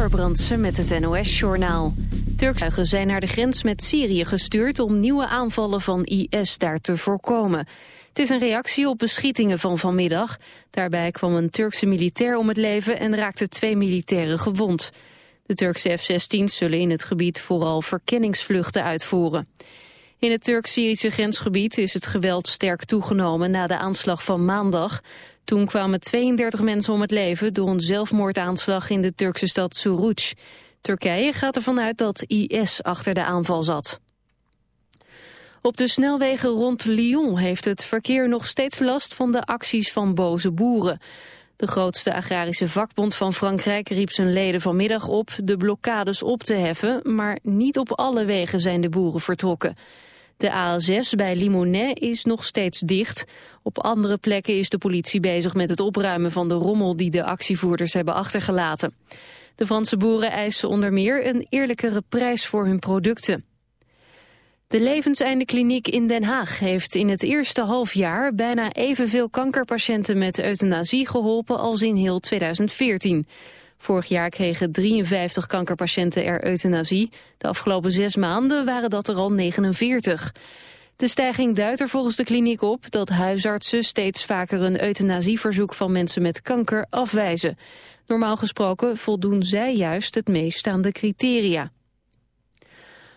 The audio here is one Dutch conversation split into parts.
Ember Brandsen met het NOS-journaal. Turkse zijn naar de grens met Syrië gestuurd om nieuwe aanvallen van IS daar te voorkomen. Het is een reactie op beschietingen van vanmiddag. Daarbij kwam een Turkse militair om het leven en raakten twee militairen gewond. De Turkse F-16's zullen in het gebied vooral verkenningsvluchten uitvoeren. In het Turk-Syrische grensgebied is het geweld sterk toegenomen na de aanslag van maandag. Toen kwamen 32 mensen om het leven door een zelfmoordaanslag in de Turkse stad Suruc. Turkije gaat ervan uit dat IS achter de aanval zat. Op de snelwegen rond Lyon heeft het verkeer nog steeds last van de acties van boze boeren. De grootste agrarische vakbond van Frankrijk riep zijn leden vanmiddag op de blokkades op te heffen, maar niet op alle wegen zijn de boeren vertrokken. De A6 bij Limonest is nog steeds dicht. Op andere plekken is de politie bezig met het opruimen van de rommel die de actievoerders hebben achtergelaten. De Franse boeren eisen onder meer een eerlijkere prijs voor hun producten. De Levenseindekliniek in Den Haag heeft in het eerste halfjaar bijna evenveel kankerpatiënten met euthanasie geholpen als in heel 2014. Vorig jaar kregen 53 kankerpatiënten er euthanasie. De afgelopen zes maanden waren dat er al 49. De stijging duidt er volgens de kliniek op dat huisartsen steeds vaker een euthanasieverzoek van mensen met kanker afwijzen. Normaal gesproken voldoen zij juist het meest aan de criteria.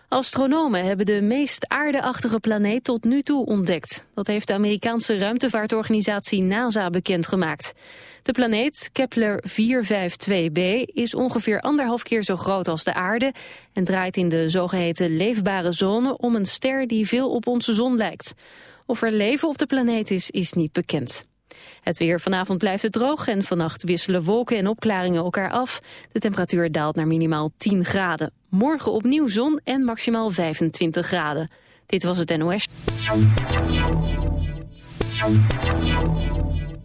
Astronomen hebben de meest aardeachtige planeet tot nu toe ontdekt. Dat heeft de Amerikaanse ruimtevaartorganisatie NASA bekendgemaakt. De planeet Kepler 452b is ongeveer anderhalf keer zo groot als de aarde... en draait in de zogeheten leefbare zone om een ster die veel op onze zon lijkt. Of er leven op de planeet is, is niet bekend. Het weer vanavond blijft het droog en vannacht wisselen wolken en opklaringen elkaar af. De temperatuur daalt naar minimaal 10 graden. Morgen opnieuw zon en maximaal 25 graden. Dit was het NOS.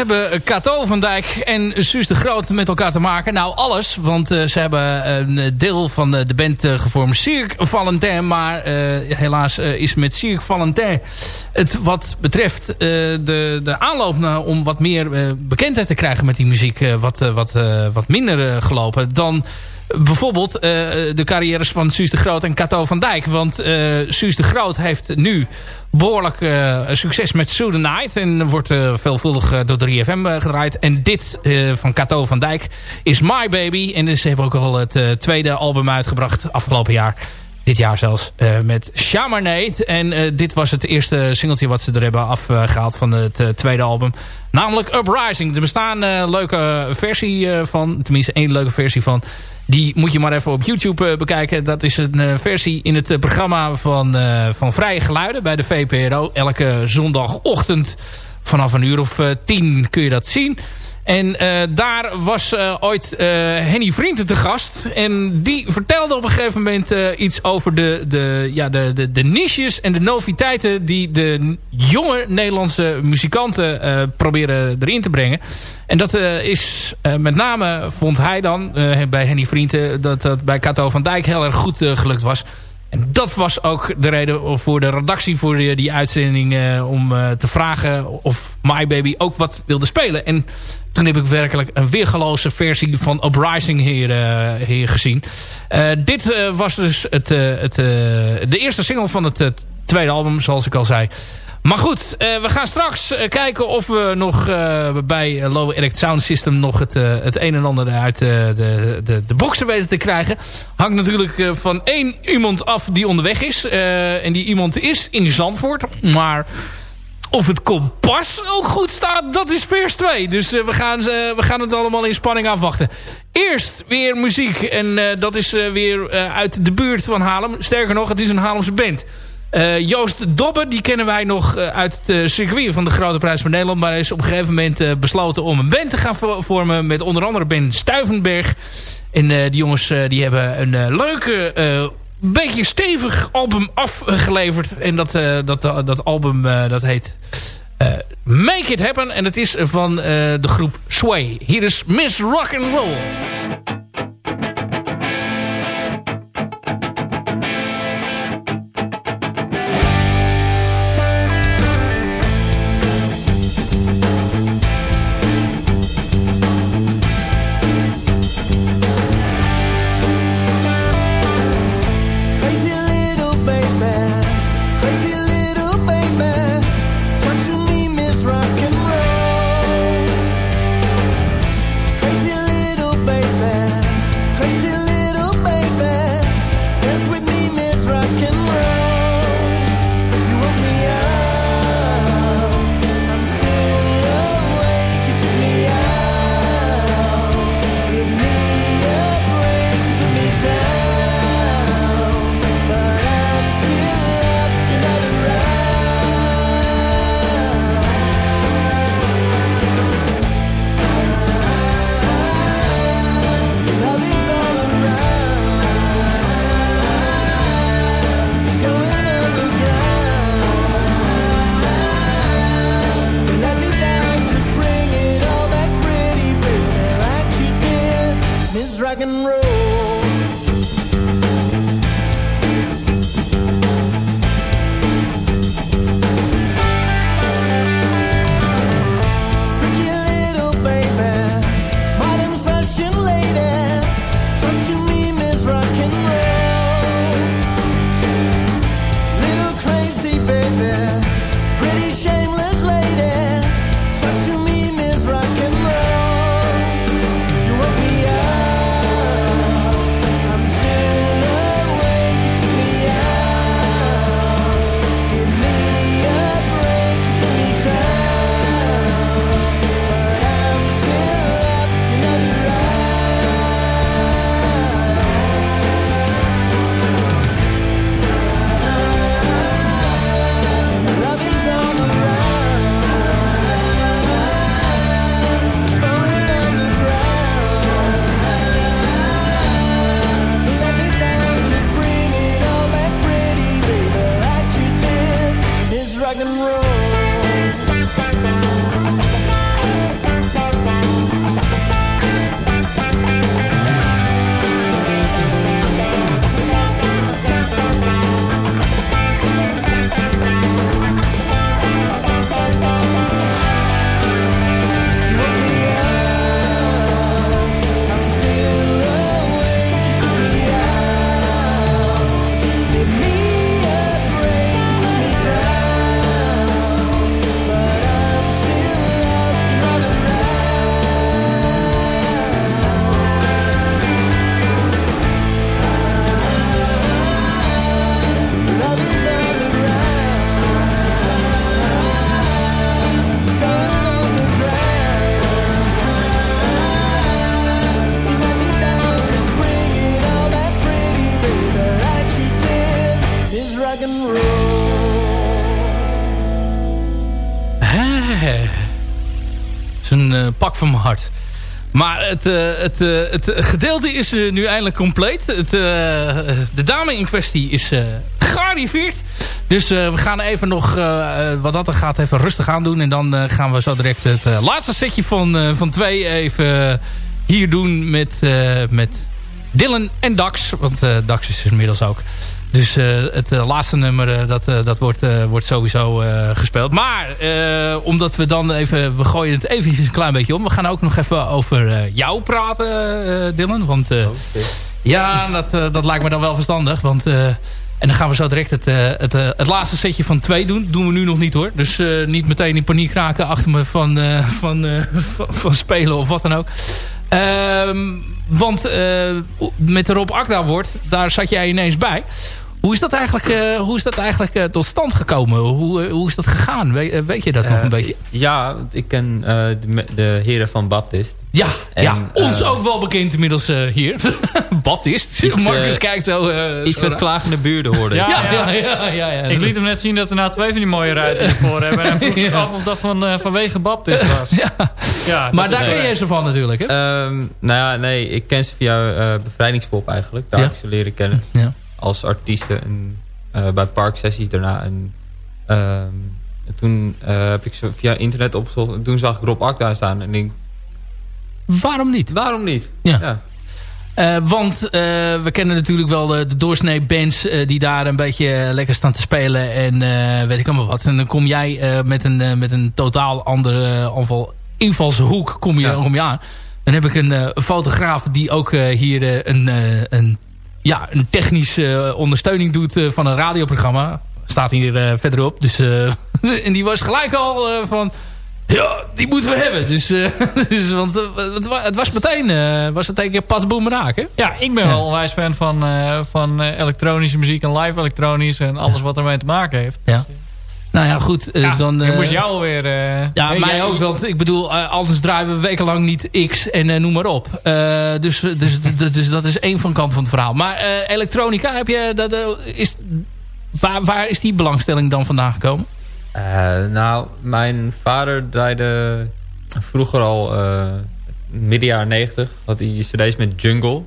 Hebben Cato van Dijk en Suus de Groot met elkaar te maken? Nou, alles. Want uh, ze hebben een deel van de, de band uh, gevormd. Cirque Valentin. Maar helaas is met Cirque Valentin het wat betreft de, de aanloop naar, om wat meer bekendheid te krijgen met die muziek wat, wat, wat minder gelopen dan bijvoorbeeld uh, de carrières van Suus de Groot en Cato van Dijk. Want uh, Suus de Groot heeft nu behoorlijk uh, succes met Night. En wordt veelvuldig door 3FM gedraaid. En dit van Cato van Dijk is My Baby. En ze hebben ook al het tweede album uitgebracht afgelopen jaar. Dit jaar zelfs met Chamarnate. En dit was het eerste singeltje wat ze er hebben afgehaald van het tweede album. Namelijk Uprising. Er bestaan een leuke versie van. Tenminste één leuke versie van. Die moet je maar even op YouTube uh, bekijken. Dat is een uh, versie in het uh, programma van, van Vrije Geluiden bij de VPRO. Elke zondagochtend vanaf een uur of tien kun je dat zien. En uh, daar was uh, ooit uh, Henny Vrienden te gast. En die vertelde op een gegeven moment iets over de, de, ja, de, de, de niches en de noviteiten... die de jonge Nederlandse muzikanten proberen erin te brengen. En dat is met name, vond hij dan, bij Henny Vrienden... dat dat bij Cato van Dijk heel erg goed gelukt was... En dat was ook de reden voor de redactie voor die, uitzending... Uh, om uh, te vragen of My Baby ook wat wilde spelen. En toen heb ik werkelijk een weergeloze versie van Uprising hier, uh, hier gezien. dit was dus het, het, de eerste single van het tweede album, zoals ik al zei. Maar goed, uh, we gaan straks uh, kijken of we nog uh, bij Low Erect Sound System nog het, het een en ander uit de, de, de boxen weten te krijgen. Hangt natuurlijk van één iemand af die onderweg is. en die iemand is in Zandvoort. Maar of het kompas ook goed staat, dat is vers 2. Dus we, gaan, we gaan het allemaal in spanning afwachten. Eerst weer muziek. En dat is weer uit de buurt van Haarlem. Sterker nog, het is een Haarlemse band. Uh, Joost Dobbe, die kennen wij nog uh, uit het uh, circuit van de Grote Prijs van Nederland. Maar hij is op een gegeven moment besloten om een band te gaan vormen. Met onder andere Ben Stuivenberg. En die jongens die hebben een leuke, beetje stevig album afgeleverd. En dat, dat, dat album dat heet Make It Happen. En het is van de groep Sway. Hier is Miss Rock'n'Roll. is Het, het, uh, het gedeelte is nu eindelijk compleet. Het, de dame in kwestie is gearriveerd. Dus we gaan even nog, wat dat er gaat, even rustig aan doen. En dan gaan we zo direct het laatste setje van, van twee even hier doen met, met Dylan en Dax. Want Dax is inmiddels ook. Dus uh, het uh, laatste nummer, uh, dat, dat wordt, wordt sowieso gespeeld. Maar omdat we dan even, we gooien het even een klein beetje om. We gaan ook nog even over jou praten, Dylan. Want oh, ja, dat, dat lijkt me dan wel verstandig. Want, en dan gaan we zo direct het, het, het laatste setje van twee doen. Doen we nu nog niet hoor. Dus niet meteen in paniek raken achter me van, van, van, van, spelen of wat dan ook. Ehm, want met de Rob Akda wordt, daar zat jij ineens bij. Hoe is dat eigenlijk, uh, hoe is dat eigenlijk uh, tot stand gekomen? Hoe, uh, hoe is dat gegaan? We, weet je dat nog een beetje? Ja, ik ken de, de, heren van Baptist. Ja, en, ja ons ook wel bekend inmiddels hier. Baptist. Iets, Marcus kijkt zo... iets zo met klagende buurden hoorde ja, ja, ja, ja, ja, ja, Ik liet hem net zien dat er nou twee van die mooie ruiten voor hebben. En hij vroeg zich af of dat van, vanwege Baptist was. ja. Ja, maar daar ken je ze van natuurlijk, hè? Um, nou ja, nee, ik ken ze via Bevrijdingspop eigenlijk. Daar heb ik ze leren kennen. Ja als artiesten en, uh, bij parksessies daarna. En, uh, toen uh, heb ik ze via internet opgezocht. En toen zag ik Rob Akda staan. En denk, waarom niet? Waarom niet? Ja. ja. Uh, want we kennen natuurlijk wel de, de doorsnee bands die daar een beetje lekker staan te spelen en weet ik allemaal wat. En dan kom jij met, een, met een totaal andere aanval, invalshoek kom je, ja. kom je aan. Dan heb ik een fotograaf die ook hier een, een ja, een technische ondersteuning doet uh, van een radioprogramma. Staat hier uh, verderop. Dus, en die was gelijk al van... Ja, die moeten we hebben. Dus, dus want het, het, was meteen, was het een keer pas boemeraak, hè? Ja, ik ben ja. wel onwijs fan van, van elektronische muziek en live elektronisch en alles wat ermee te maken heeft. Ja. Dus, nou ja, goed. Uh, ja, dan, uh, moest jou alweer... Uh, ja, mij ook. Want ik bedoel, anders draaien we wekenlang niet X en noem maar op. dus, dus, dus dat is één van kant van het verhaal. Maar elektronica, heb je, dat, is, waar, waar is die belangstelling dan vandaan gekomen? nou, mijn vader draaide vroeger al midden jaren 90. Had hij cd's met Jungle.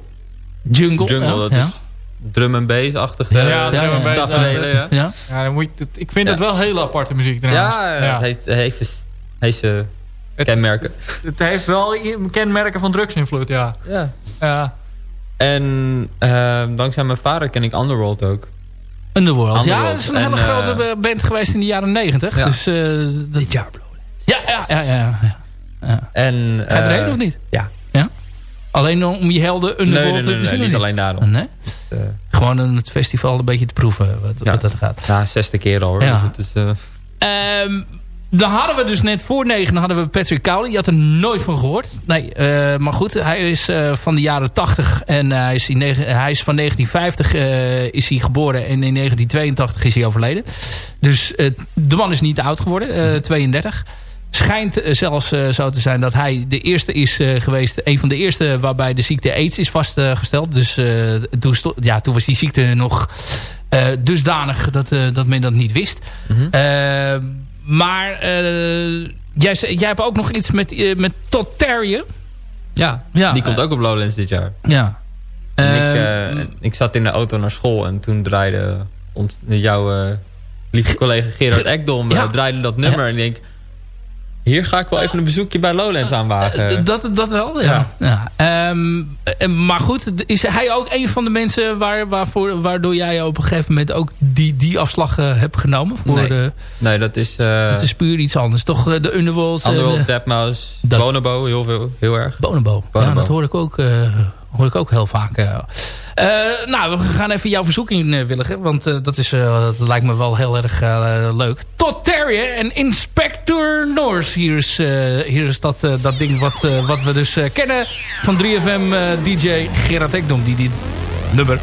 Jungle, Jungle ja, dat ja. is drum and bass achtige ja, drum and bass ja. ja. ja dan moet je, ik vind het wel heel aparte muziek trouwens. Ja, het heeft, heeft, heeft zijn kenmerken. Het heeft wel kenmerken van drugsinvloed, ja. Ja. ja. En uh, dankzij mijn vader ken ik Underworld ook. Underworld, Underworld. ja, dat is een en, hele grote band geweest in de jaren negentig. Ja. Dus, uh, Dit jaar ja, ja, ja, ja, ja. ja. En, Ga je erheen of niet? Ja. Alleen om je helden Underworld nee, nee, nee, te zien? Nee, niet alleen daarom. Nee? Uh, Gewoon een, het festival een beetje te proeven wat, ja. wat dat gaat. Ja, zesde keer al hoor. Ja. Dus het is, uh... um, dan hadden we dus net voor negen hadden we Patrick Cowley. Je had er nooit van gehoord. Nee, uh, maar goed. Hij is uh, van de jaren 80 en uh, hij, is in hij is van 1950 is hij geboren. En in 1982 is hij overleden. Dus de man is niet oud geworden. 32 schijnt zelfs uh, zo te zijn dat hij de eerste is uh, geweest. Een van de eerste waarbij de ziekte AIDS is vastgesteld. Dus toen, ja, toen was die ziekte nog dusdanig dat, dat men dat niet wist. Mm -hmm. maar jij, jij hebt ook nog iets met, met Todd. Ja, ja, die komt ook op Lowlands dit jaar. Ja. Ik, ik, zat in de auto naar school en toen draaide ons, jouw lieve collega Gerard Ekdom ja. draaide dat nummer. En ik denk hier ga ik wel even een bezoekje bij Lowlands aanwagen. Dat, dat wel, ja. ja. ja. Um, maar goed, is hij ook een van de mensen waar, waarvoor, waardoor jij op een gegeven moment ook die, die afslag uh, hebt genomen? Voor nee. De, nee, dat is... Uh, dat is puur iets anders. Toch de Underworld? Underworld, Deadmau5, Bonobo, heel, veel, heel erg. Bonobo. Bonobo. Ja, dat hoor ik ook, hoor ik ook heel vaak. Uh, nou, we gaan even jouw verzoek inwilligen. Want uh, dat, is, dat lijkt me wel heel erg leuk. Todd Terrier en Inspector Norse. Hier is, hier is dat, dat ding wat, wat we dus kennen van 3FM DJ Gerard Ekdom. Die dit nummer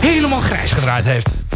helemaal grijs gedraaid heeft.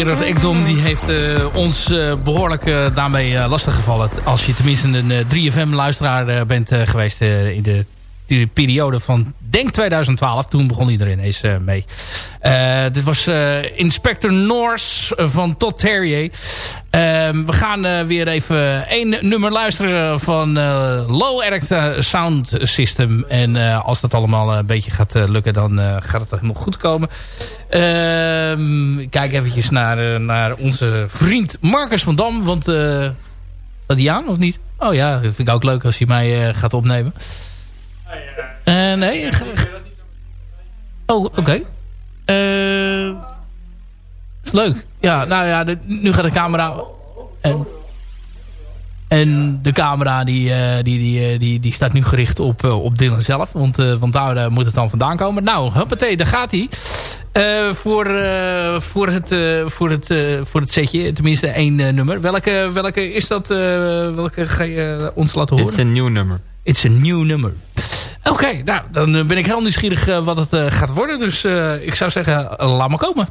Gerard Ekdom die heeft ons behoorlijk daarmee lastiggevallen. Als je tenminste een 3FM-luisteraar bent geweest in de periode van denk 2012. Toen begon iedereen eens mee. Dit was uh, Inspector Norse van Todd Terrier. Ehm, we gaan weer even één nummer luisteren van Low Erect Sound System. En als dat allemaal een beetje gaat lukken, dan gaat het helemaal goed komen. Ehm, kijk eventjes naar, naar onze vriend Marcus van Dam. Want staat die aan of niet? Oh ja, dat vind ik ook leuk als hij mij gaat opnemen. Nee. Oh, oké. Okay. Leuk. Ja, nou ja, de, nu gaat de camera... En, en de camera die, uh, die, die, die, die staat nu gericht op, op Dylan zelf. Want, want daar moet het dan vandaan komen. Nou, huppatee, daar gaat hij. voor, voor, het, voor, het, voor het setje, tenminste één nummer. Welke, welke is dat? welke ga je ons laten horen? Het is een nieuw nummer. It's a new nummer. Oké, nou, dan ben ik heel nieuwsgierig wat het gaat worden. Dus ik zou zeggen, laat maar komen.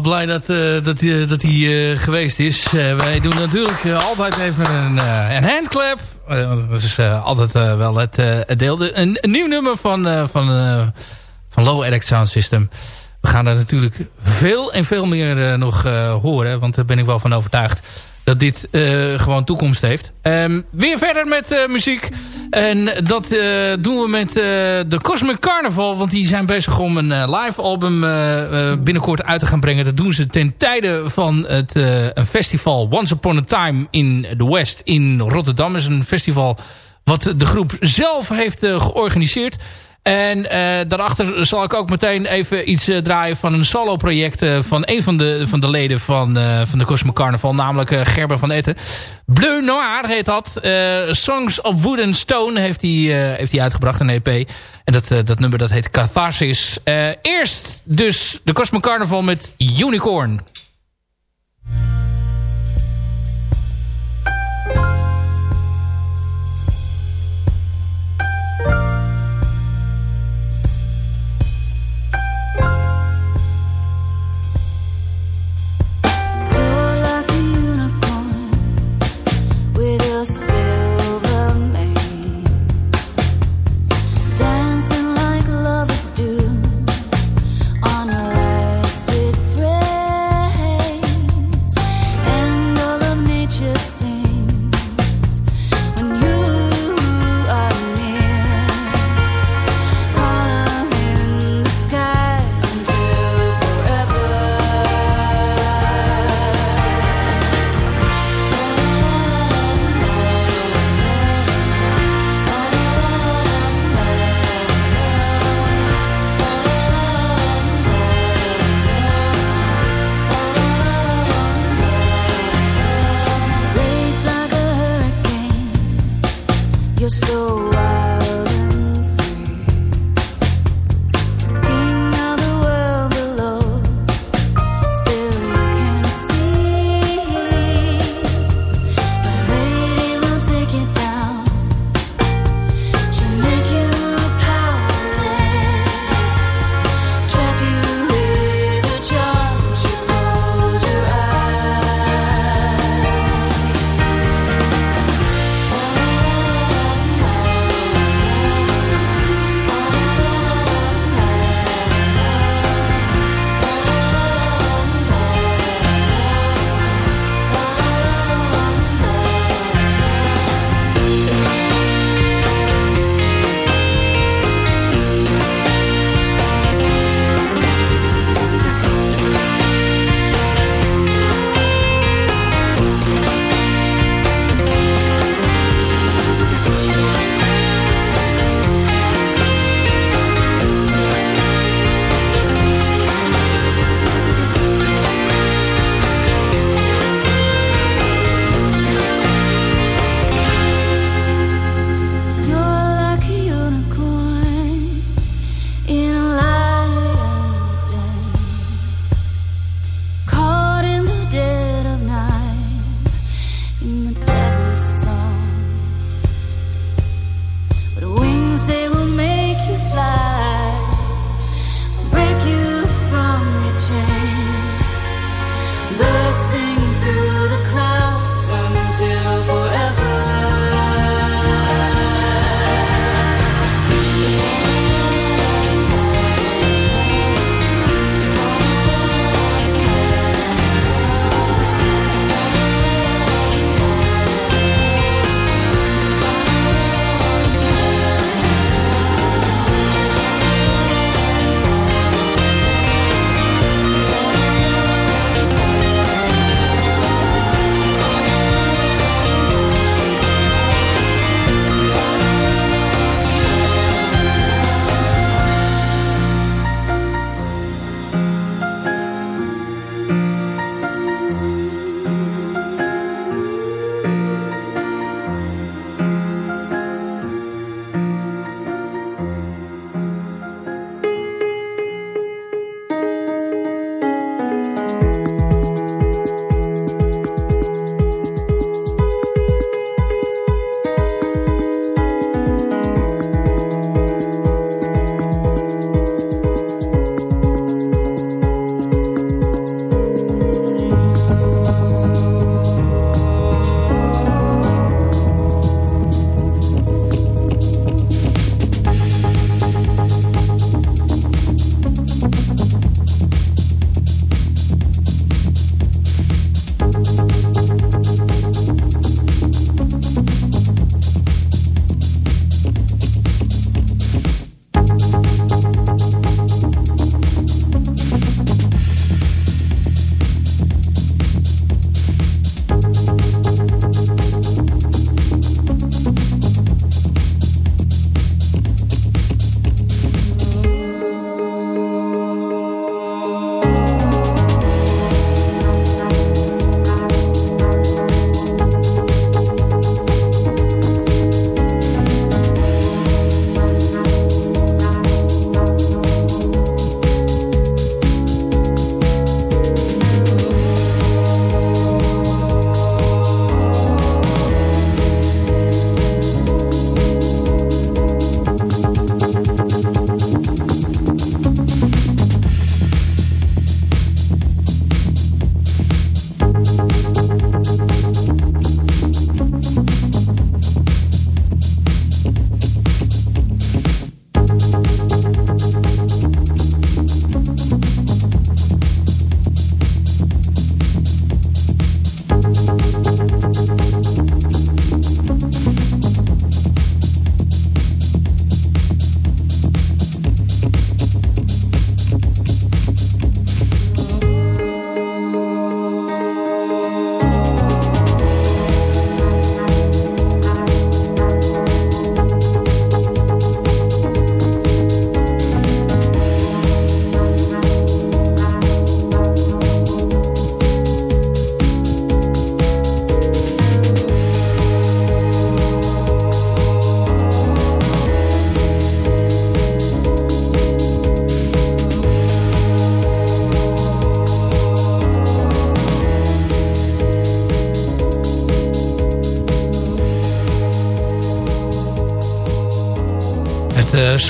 Blij dat, dat, uh, dat hij uh, geweest is. wij doen natuurlijk altijd even een, een handclap. dat is altijd wel het, het deel. Een, een, nieuw nummer van, van, van Low Edit Sound System. We gaan er natuurlijk veel en veel meer nog horen. Want daar ben ik wel van overtuigd dat dit gewoon toekomst heeft. Um, weer verder met muziek. En dat uh, doen we met de Cosmic Carnival. Want die zijn bezig om een live album binnenkort uit te gaan brengen. Dat doen ze ten tijde van het, een festival Once Upon a Time in the West in Rotterdam. Is een festival wat de groep zelf heeft georganiseerd. En uh, daarachter zal ik ook meteen even iets uh, draaien van een solo project uh, van een van de, van de leden van, van de Cosmo Carnival. Namelijk Gerber van Etten. Bleu Noir heet dat. Songs of Wood and Stone heeft hij, heeft hij uitgebracht, een EP. En dat, dat nummer dat heet Catharsis. eerst dus de Cosmo Carnival met Unicorn.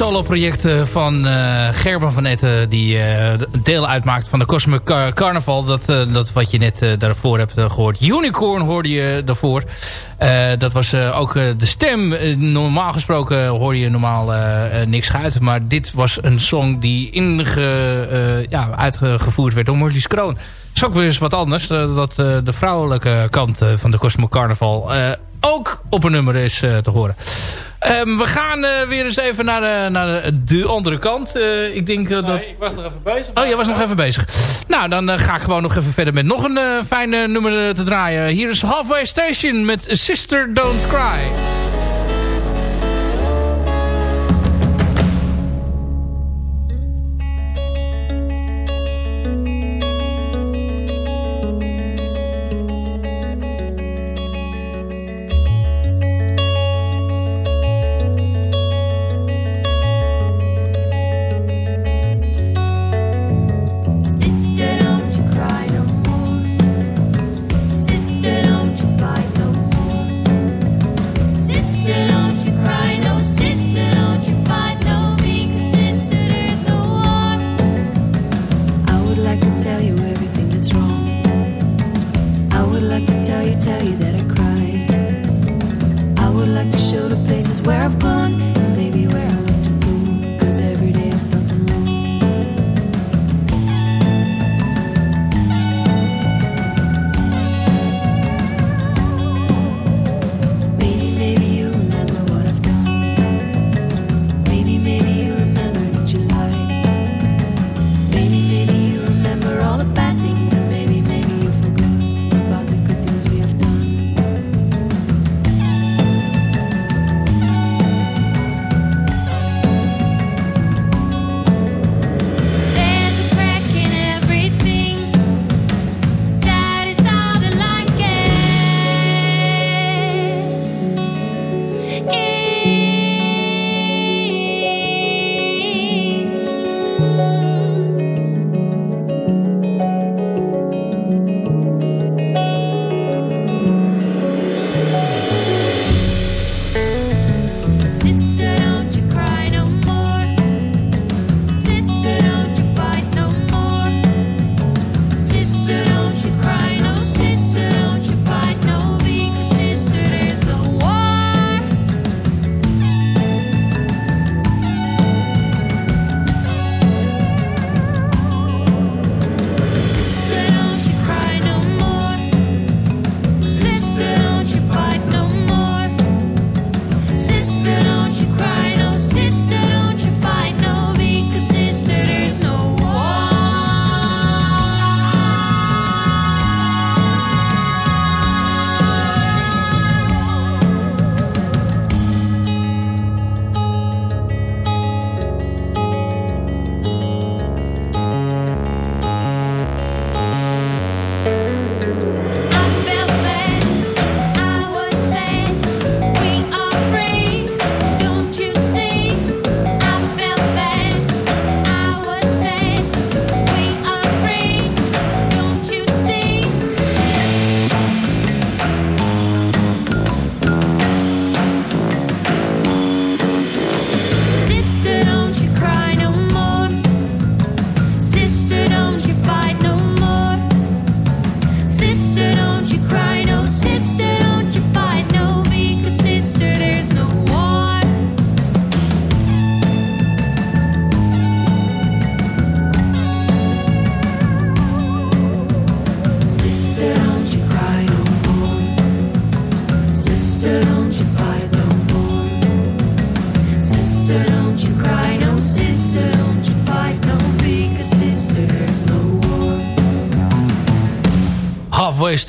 Solo-project van Gerben van Etten... die deel uitmaakt van de Cosmic Carnaval. Dat, dat wat je net daarvoor hebt gehoord. Unicorn hoorde je daarvoor. dat was ook de stem. normaal gesproken hoor je normaal niks uit. Maar dit was een song die inge, ja, uitgevoerd werd door Marlies Kroon. Dat is ook weer eens wat anders. dat de vrouwelijke kant van de Cosmic Carnaval ook op een nummer is te horen. Um, we gaan uh, weer eens even naar, de, naar de, de andere kant. Uh, ik denk uh, dat... ik was nog even bezig. Oh, jij was nog even bezig. Nou, dan ga ik gewoon nog even verder met nog een fijn nummer te draaien. Hier is Halfway Station met Sister Don't Cry.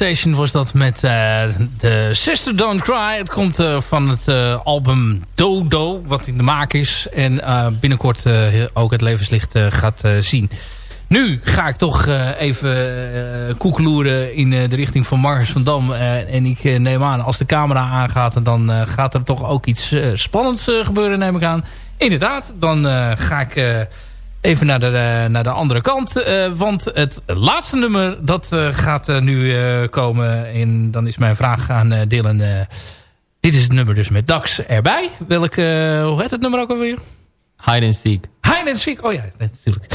Station was dat met uh, de Sister Don't Cry. Het komt uh, van het uh, album Dodo, wat in de maak is. En binnenkort ook het levenslicht gaat zien. Nu ga ik toch even koekeloeren in de richting van Marcus van Dam. en ik neem aan, als de camera aangaat, dan gaat er toch ook iets spannends gebeuren, neem ik aan. Inderdaad, dan ga ik even naar de, eh, naar de andere kant. Uh, want het laatste nummer, dat uh, gaat nu komen. En dan is mijn vraag aan Dylan. dit is het nummer dus met Dax erbij. Welk, hoe heet het nummer ook alweer? Hide and Seek. Hide and Seek, oh ja, natuurlijk.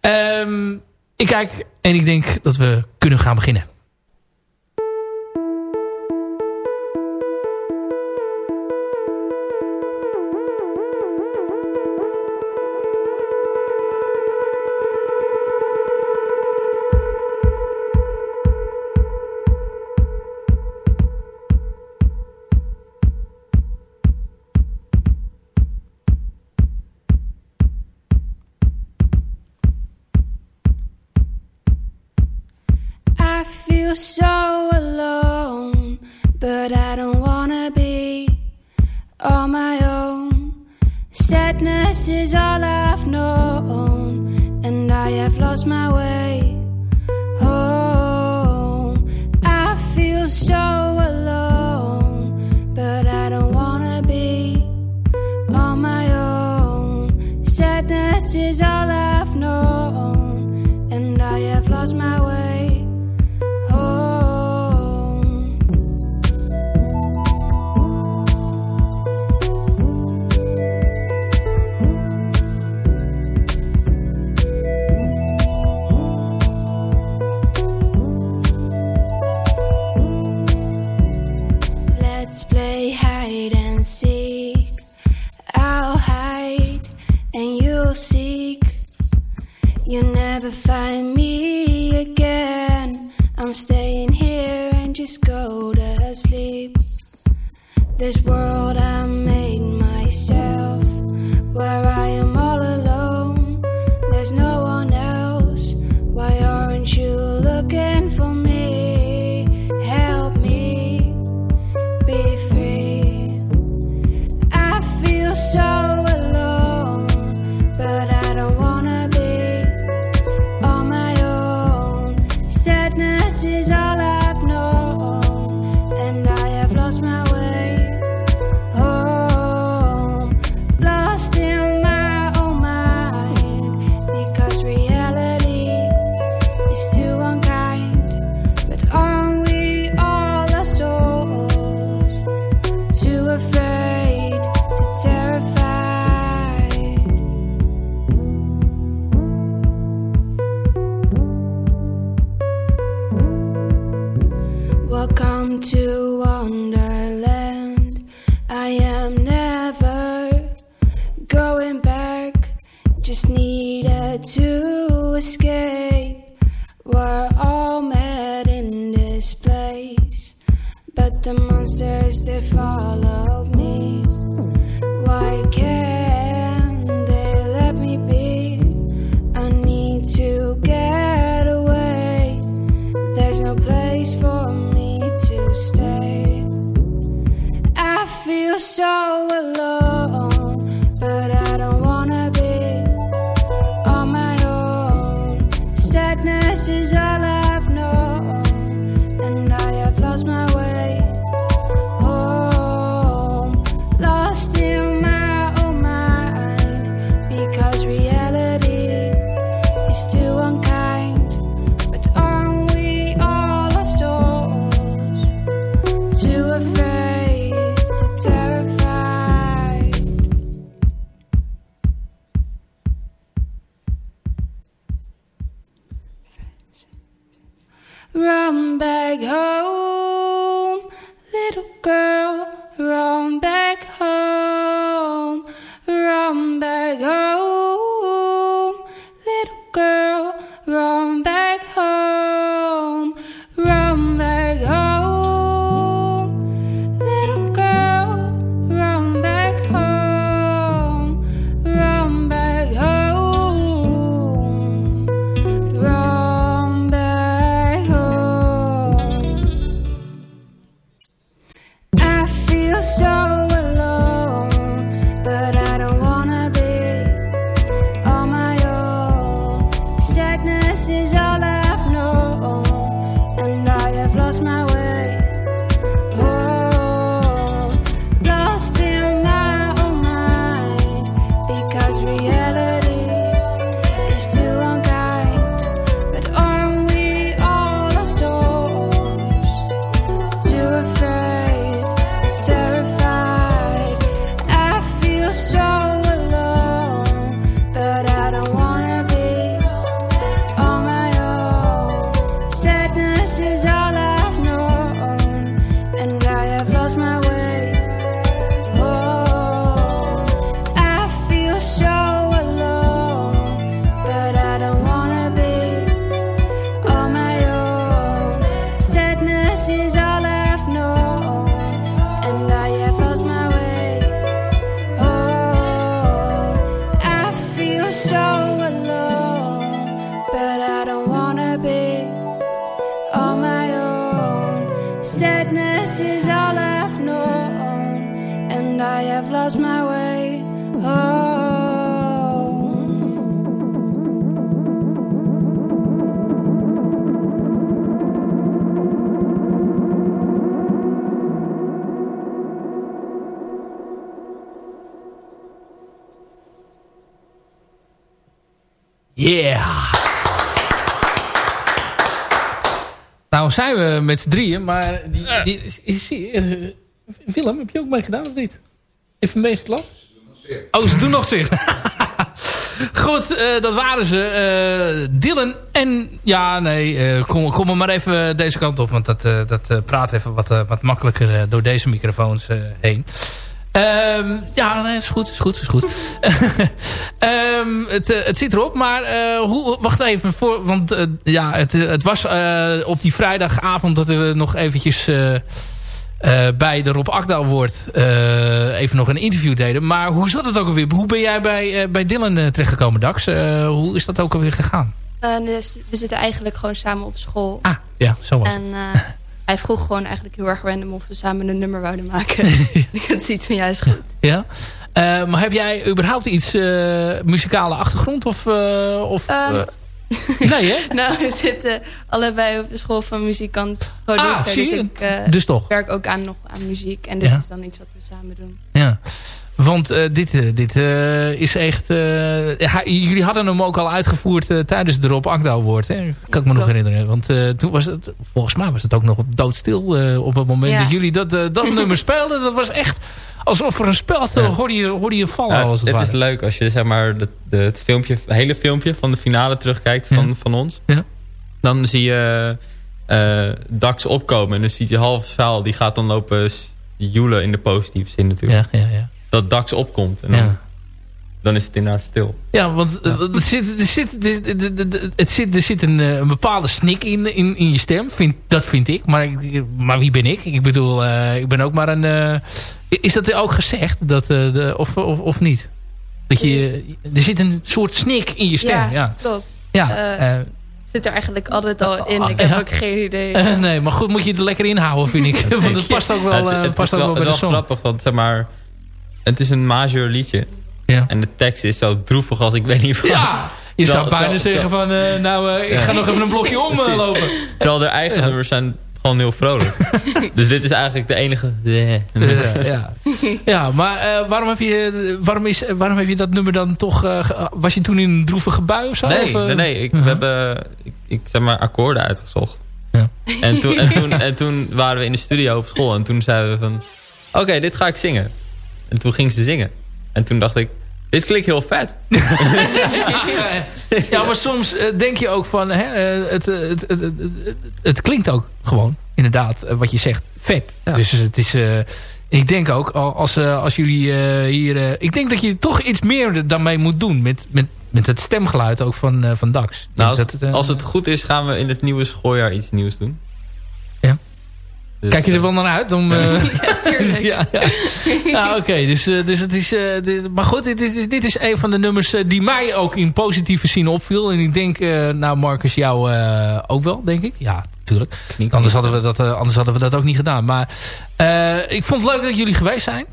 Um, ik kijk en ik denk dat we kunnen gaan beginnen. Yeah! Nou zijn we met z'n drieën, maar die, die, is, is, Willem, heb je ook meegedaan of niet? Even meegeklapt? Oh, ze doen nog zeer. Goed, uh, dat waren ze. Uh, Dylan en... Ja, nee, uh, kom, kom maar even deze kant op. Want dat, dat praat even wat, wat makkelijker door deze microfoons heen. Um, ja, nee, is goed, is goed, is goed. um, het, uh, het zit erop, maar uh, hoe, wacht even, voor, want uh, ja, het, het was op die vrijdagavond dat we nog eventjes bij de Rob Akda wordt even nog een interview deden. Maar hoe zat het ook alweer? Hoe ben jij bij, bij Dylan terechtgekomen, Dax? hoe is dat ook alweer gegaan? Dus we zitten eigenlijk gewoon samen op school. Ah, ja, zo was en, het hij vroeg gewoon eigenlijk heel erg random of we samen een nummer wouden maken. ik had zoiets van, ja, is goed. Ja? Uh, maar heb jij überhaupt iets uh, muzikale achtergrond? Of, uh, of um, nee, hè? nou, we zitten allebei op de school van muzikant producer. Ah, zie je? Dus ik dus toch? werk ook aan, nog aan muziek. En dit ja. is dan iets wat we samen doen. Ja. Want uh, dit, uh, dit uh, is echt... Jullie hadden hem ook al uitgevoerd tijdens de Rob Akda Award. Hè? Kan ik me nog herinneren. Want toen was het... Volgens mij was het ook nog doodstil op het moment ja. dat jullie dat, dat nummer speelden. Dat was echt alsof er een spel ja. hoorde, je, hoorde je vallen. Ja, als het, het is leuk als je zeg maar, de, de, het, filmpje, het hele filmpje van de finale terugkijkt van, van ons. Ja. Dan zie je Dax opkomen. En dan ziet je half zaal. Die gaat dan lopen joelen in de positieve zin natuurlijk. Ja, ja, ja dat DAX opkomt. En dan, ja. dan is het inderdaad stil. Ja, want ja. Er, zit, er, zit, het zit, er zit een, een bepaalde snik in, in, in je stem. Vind, dat vind ik. Maar, maar wie ben ik? Ik bedoel, uh, ik ben ook maar een... Uh, is dat ook gezegd? Dat, uh, de, of, of, of niet? Dat je, er zit een soort snik in je stem. Ja, ja. klopt. Ja, zit er eigenlijk altijd al in. Ik heb ook geen idee. Uh, nee, maar goed moet je het lekker inhouden, vind ik. want het past ook wel, uh, het, het past ook wel, wel bij de song. Het is grappig, want zeg maar het is een major liedje. Ja. En de tekst is zo droevig als ik weet niet wat. Ja, je zou bijna zeggen van... Uh, nou, uh, ik ga nog even een blokje omlopen. Uh, Terwijl de eigen nummers zijn gewoon heel vrolijk. dus dit is eigenlijk de enige... ja, ja. maar waarom, heb je, waarom, is, waarom heb je dat nummer dan toch... was je toen in een droevige bui of zo? Nee, of, nee, nee. Ik, we hebben ik, ik, zeg maar akkoorden uitgezocht. Ja. En, toen, en, toen, en toen waren we in de studio op school. En toen zeiden we van... Oké, dit ga ik zingen. En toen ging ze zingen. En toen dacht ik, dit klinkt heel vet. ja, maar soms uh, denk je ook van... Hè, uh, het, het, het, het, klinkt ook gewoon, inderdaad, wat je zegt, vet. Ja. Dus het is... ik denk ook, als, als jullie hier... ik denk dat je toch iets meer daarmee moet doen. Met, met, met het stemgeluid ook van, van Dax. Nou, als, dat het, als het goed is, gaan we in het nieuwe schooljaar iets nieuws doen. Dus, Kijk je er wel naar uit? Om, uh... ja, tuurlijk. ja, ja. ja oké. Okay. Dus, uh, dus het is... Uh, dit, maar goed, dit is, dit is een van de nummers die mij ook in positieve zin opviel. En ik denk, nou Marcus, jou ook wel, denk ik. Ja, natuurlijk. Anders hadden, we dat, anders hadden we dat ook niet gedaan. Maar ik vond het leuk dat jullie geweest zijn.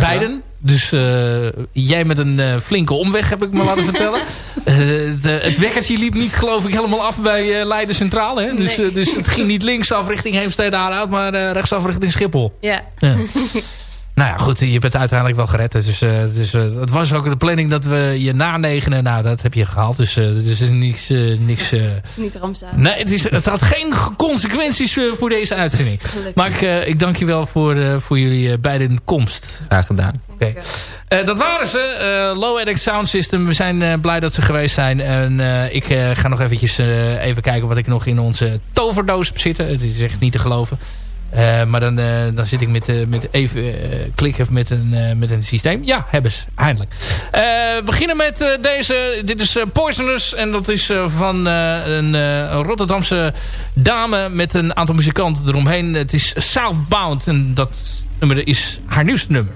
Beiden. Dus uh, jij met een uh, flinke omweg heb ik me laten vertellen. Uh, de, het wekkertje liep niet geloof ik helemaal af bij Leiden Centrale. Hè? Dus, nee. dus het ging niet linksaf richting Heemstede Haarhout, maar rechtsaf richting Schiphol. Ja. ja. Nou ja, goed, je bent uiteindelijk wel gered. Dus, uh, dus uh, het was ook de planning dat we je na negenen... Nou, dat heb je gehaald. Dus, uh, dus is niks... niks Niet rampzalig. Nee, het, is, het had geen consequenties voor deze uitzending. Gelukkig. Maar ik, ik dank je wel voor, voor jullie beide komst. Graag gedaan. Oké. Okay. dat waren ze. Low Edit Sound System. We zijn blij dat ze geweest zijn. En ik ga nog eventjes even kijken wat ik nog in onze toverdoos heb zitten. Het is echt niet te geloven. Uh, maar dan, uh, dan zit ik met, uh, met even klikken met een, met een systeem. Ja, hebben ze. Eindelijk. we beginnen met deze. Dit is Poisonous. En dat is van een, een, Rotterdamse dame met een aantal muzikanten eromheen. Het is Southbound. En dat nummer is haar nieuwste nummer.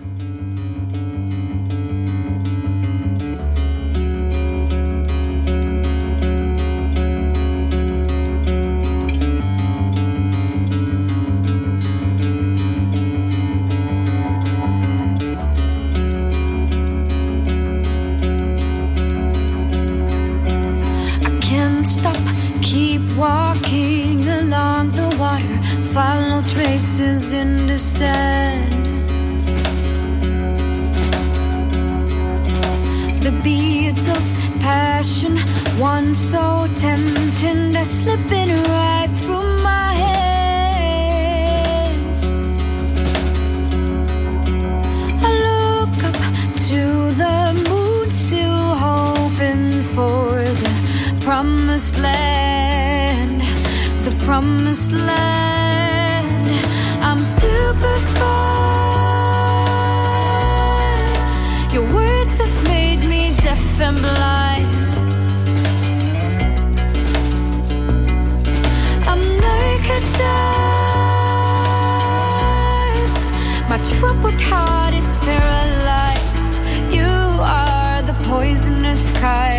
Poisonous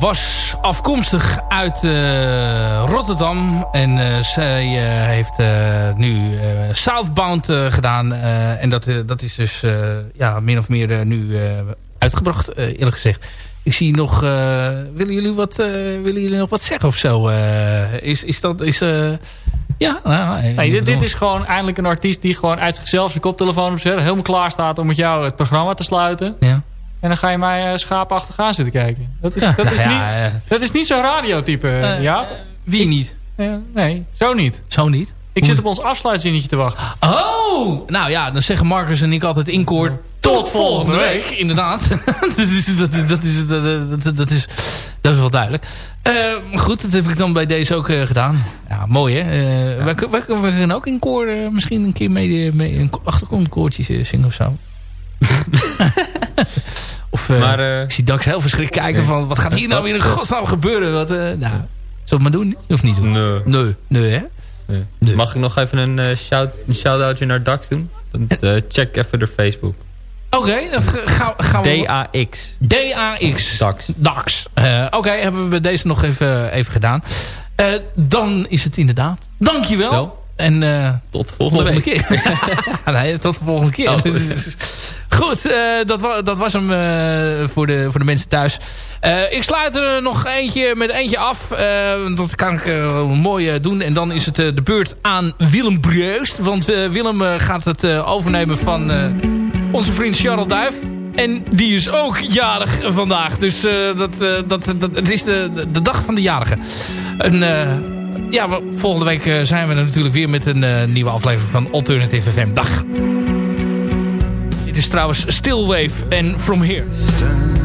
was afkomstig uit eh, Rotterdam. En eh, zij eh, heeft nu Southbound gedaan. en dat, dat is dus ja, min of meer nu uitgebracht, eerlijk gezegd. Ik zie nog... willen, jullie wat, willen jullie nog wat zeggen of zo? Is, is dat... Is, ja, nou, Nee, dit, is gewoon eindelijk een artiest die gewoon uit zichzelf zijn koptelefoon opzet. Helemaal klaar staat om met jou het programma te sluiten. Ja. En dan ga je mij uh, schaapachtig aan zitten kijken. Dat is, Ja, dat nou is, ja, niet, eh, dat is niet zo'n radiotype, eh, ja? Wie niet? nee, zo niet. Zo niet? Ik zit op ons afsluitzinnetje te wachten. Oh! Nou ja, dan zeggen Marcus en ik altijd in koor... Tot volgende week. Inderdaad. dat, is, dat, dat, is, dat, dat, dat, is, dat is wel duidelijk. Eh, goed, dat heb ik dan bij deze ook eh, gedaan. Ja, mooi hè. Eh wij, wij, wij kunnen ook in koor eh, misschien een keer mee, mee een eh, zingen of zo. eh, Maar, eh, ik zie Dax heel verschrikt kijken van... Wat gaat hier nou weer in godsnaam gebeuren? Wat, eh, nou, zullen we het maar doen? Of niet doen? Nee. Nee, nee hè? nee. Mag ik nog even een, eh, shout, een shout-outje naar Dax doen? Dan, eh, check even de Facebook. Oké, dan gaan, gaan we... D-A-X. DAX. Dax. DAX. Eh, Oké, hebben we deze nog even, even gedaan. Eh, dan is het inderdaad. Dankjewel. Wel. En eh, Tot de volgende, volgende week. keer. nee, tot de volgende keer. Oh. Goed, eh, dat, dat was hem eh, voor, de, voor de mensen thuis. Eh, ik sluit er nog eentje met eentje af. Dat kan ik mooi doen. En dan is het de beurt aan Willem Breust. Want Willem gaat het overnemen van onze vriend Charles Duif. En die is ook jarig vandaag. Dus dat, dat, dat, het is de, de, dag van de jarigen. En, eh, ja, volgende week zijn we er natuurlijk weer met een nieuwe aflevering van Alternative FM. Dag. Trouwens Stillwave en From Here.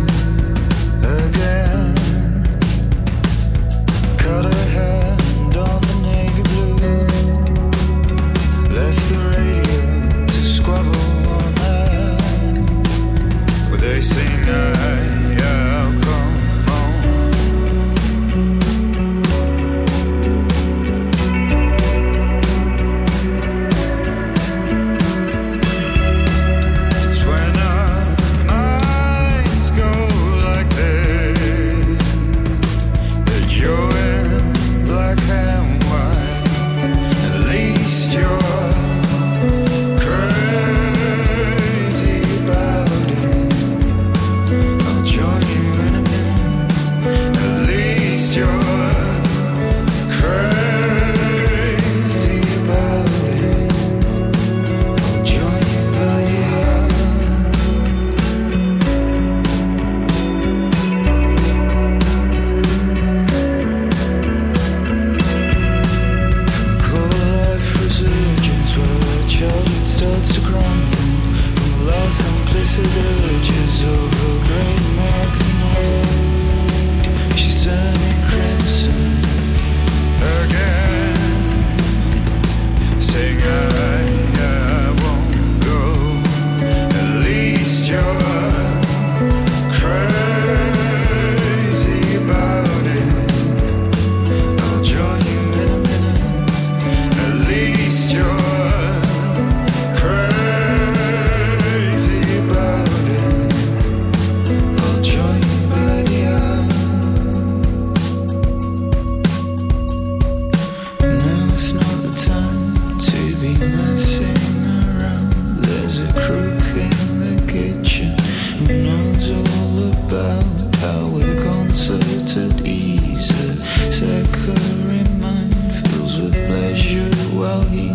while he